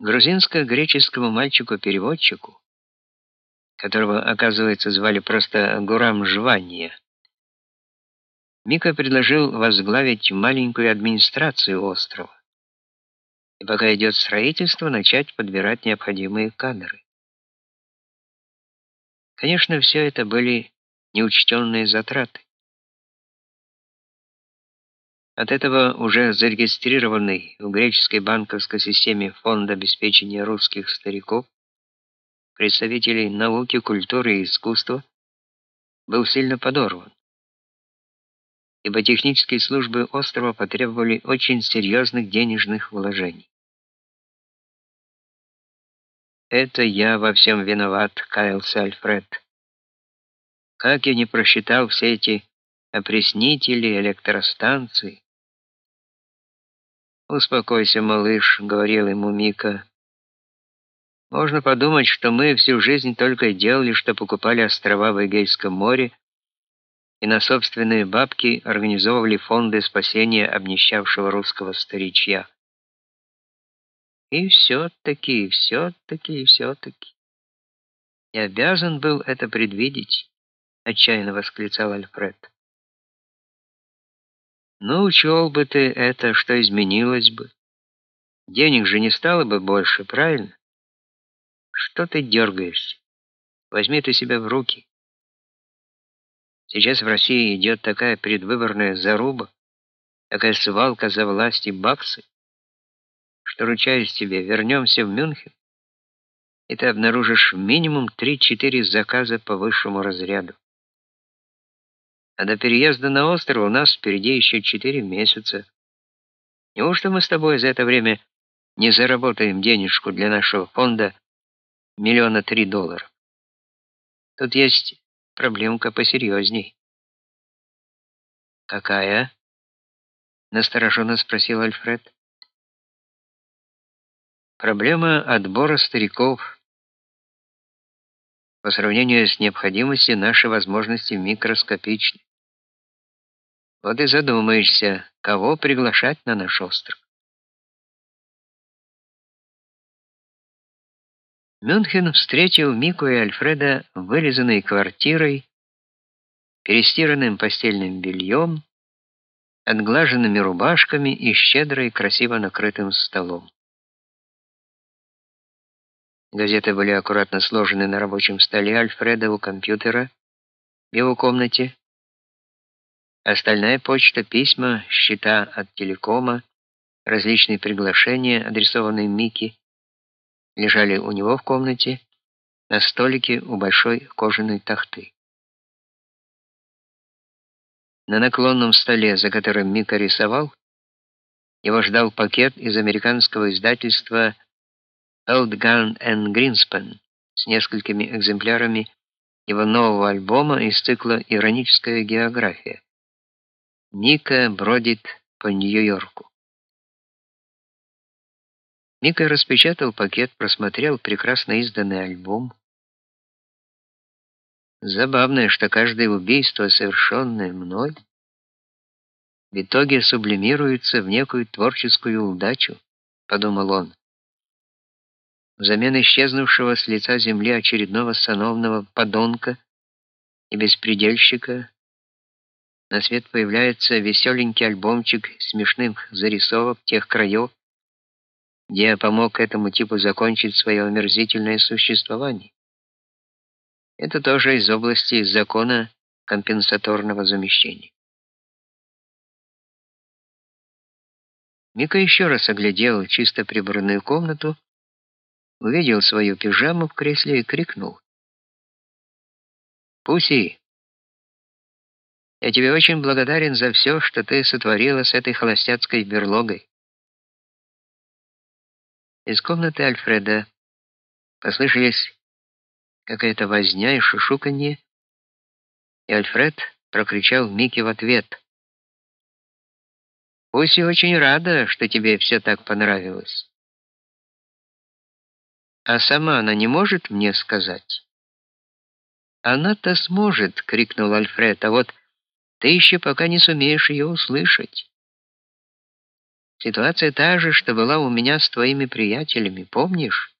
Грузинско-греческому мальчику-переводчику, которого, оказывается, звали просто Гурам Жвания, Мика предложил возглавить маленькую администрацию острова. И пока идет строительство, начать подбирать необходимые кадры. Конечно, все это были неучтенные затраты. От этого уже зарегистрированный в греческой банковской системе фонд обеспечения русских стариков, представителей науки, культуры и искусства, был сильно подорван. Ибо технические службы острова потребовали очень серьезных денежных вложений. Это я во всем виноват, каялся Альфред. Как я не просчитал все эти опреснители, электростанции, «Успокойся, малыш», — говорил ему Мика. «Можно подумать, что мы всю жизнь только и делали, что покупали острова в Эгейском море и на собственные бабки организовывали фонды спасения обнищавшего русского старичья. И все-таки, все-таки, все-таки. Я обязан был это предвидеть», — отчаянно восклицал Альфред. Ну, учел бы ты это, что изменилось бы. Денег же не стало бы больше, правильно? Что ты дергаешься? Возьми ты себя в руки. Сейчас в России идет такая предвыборная заруба, такая свалка за власть и баксы, что, ручаюсь тебе, вернемся в Мюнхен, и ты обнаружишь минимум 3-4 заказа по высшему разряду. А до переезда на остров у нас впереди еще четыре месяца. Неужто мы с тобой за это время не заработаем денежку для нашего фонда миллиона три долларов? Тут есть проблемка посерьезней. Какая? настороженно спросил Альфред. Проблема отбора стариков. По сравнению с необходимостью наши возможности микроскопичны. Вот и задумаешься, кого приглашать на наш остров. Мюнхен встретил Мику и Альфреда вырезанной квартирой, перестиранным постельным бельем, отглаженными рубашками и щедро и красиво накрытым столом. Газеты были аккуратно сложены на рабочем столе Альфреда у компьютера в его комнате. Остальная почта, письма, счета от телекома, различные приглашения, адресованные Микки, лежали у него в комнате на столике у большой кожаной тахты. На наклонном столе, за которым Мика рисовал, его ждал пакет из американского издательства Eldgun and Greenspan с несколькими экземплярами его нового альбома из цикла Ироническая география. Мика бродит по Нью-Йорку. Мика распечатал пакет, просмотрел прекрасно изданный альбом. Забавно, что каждое убийство, совершенное мной, в итоге сублимируется в некую творческую удачу, подумал он. Взамен исчезнувшего с лица земли очередного сановного подонка и беспредельщика на свет появляется веселенький альбомчик смешных зарисовок тех краев, где я помог этому типу закончить свое омерзительное существование. Это тоже из области закона компенсаторного замещения. Мика еще раз оглядел чисто прибранную комнату, увидел свою пижаму в кресле и крикнул: "Пуси, я тебе очень благодарен за все, что ты сотворила с этой холостяцкой берлогой. Из комнаты Альфреда послышались какая-то возня и шушуканье, и Альфред прокричал Микки в ответ: "Пусть очень рада, что тебе все так понравилось. А сама она не может мне сказать?" "Она-то сможет", крикнул Альфред. "А вот ты еще пока не сумеешь ее услышать. Ситуация та же, что была у меня с твоими приятелями, помнишь?